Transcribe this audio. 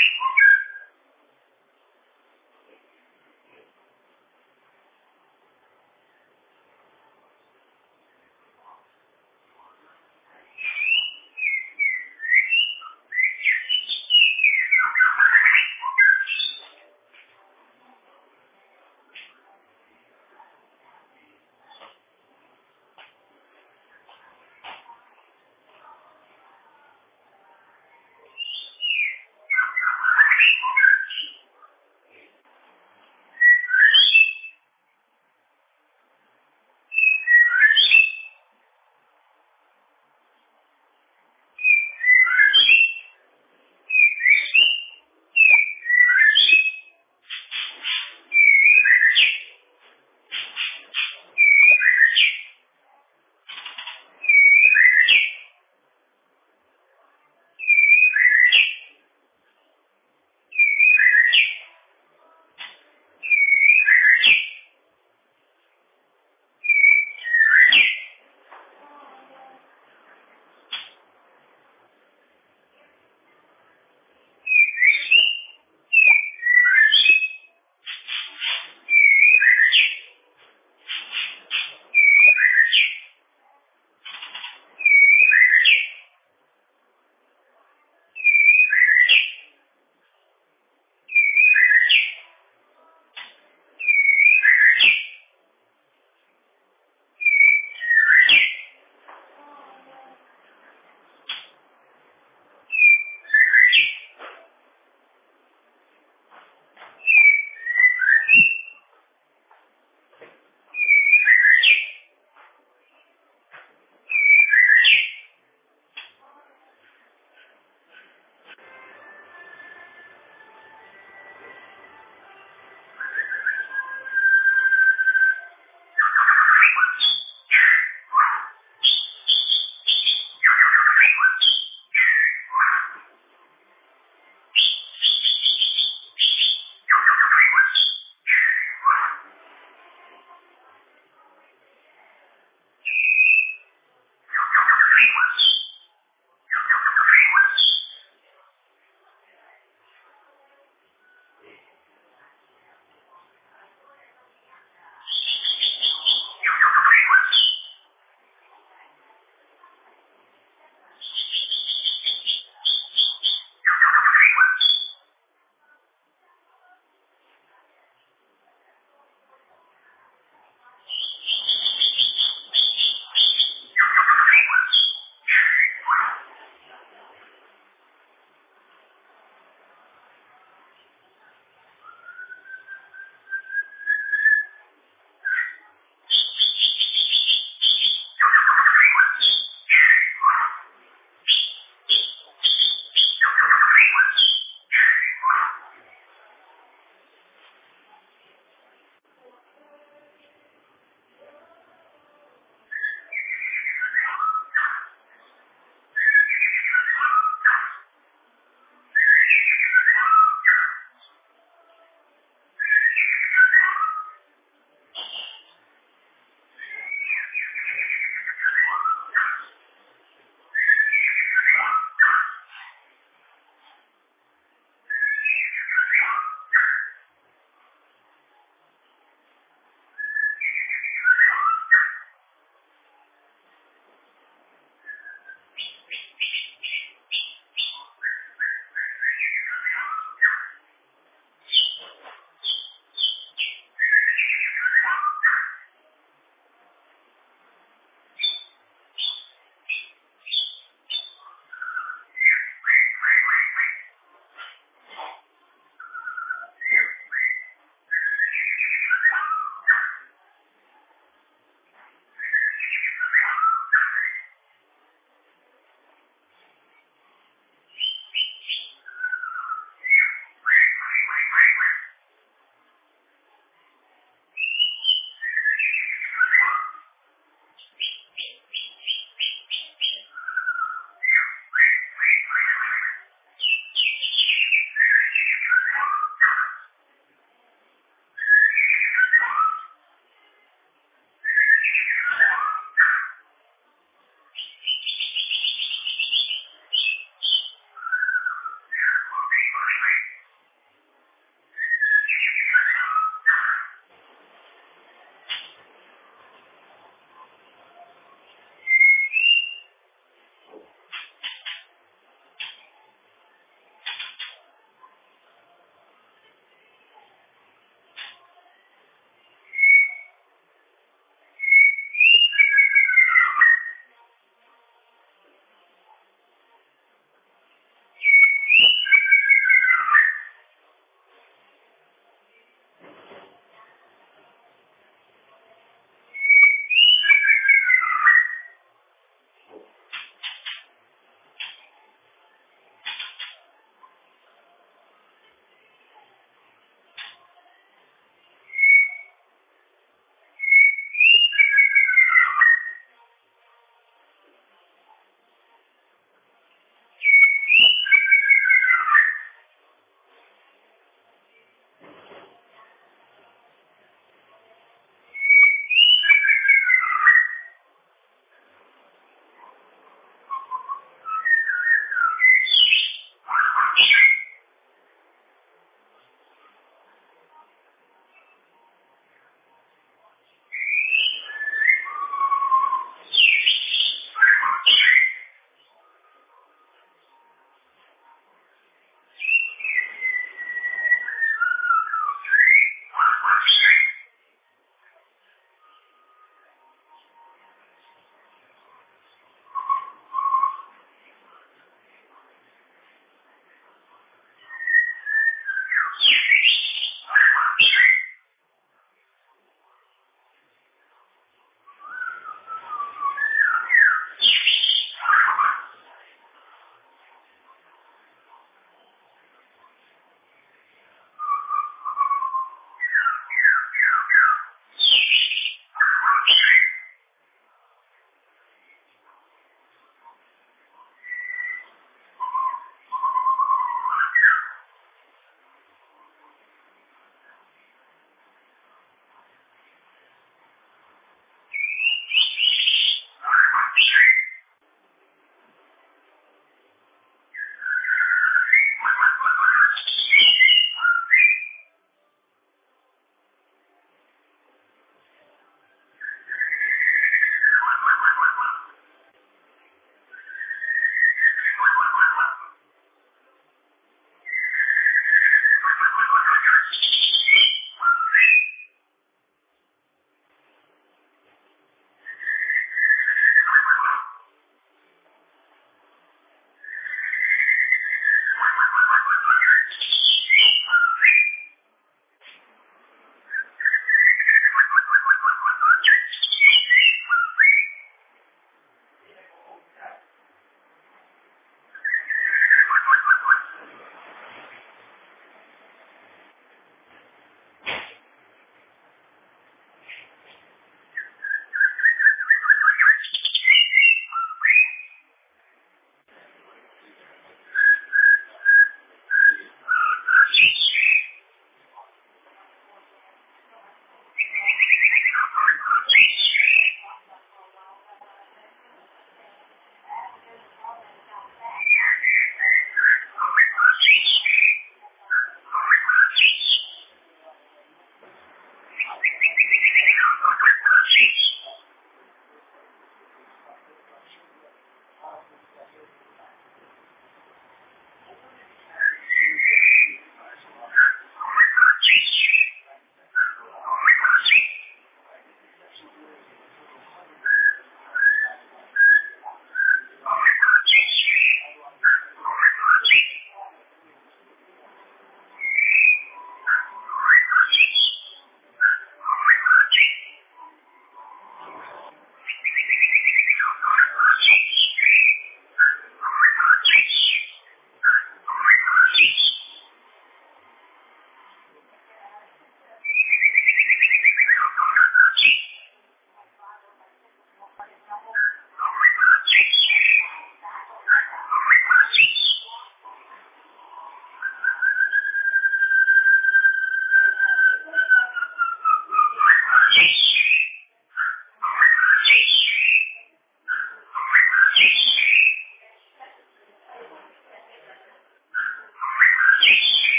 You.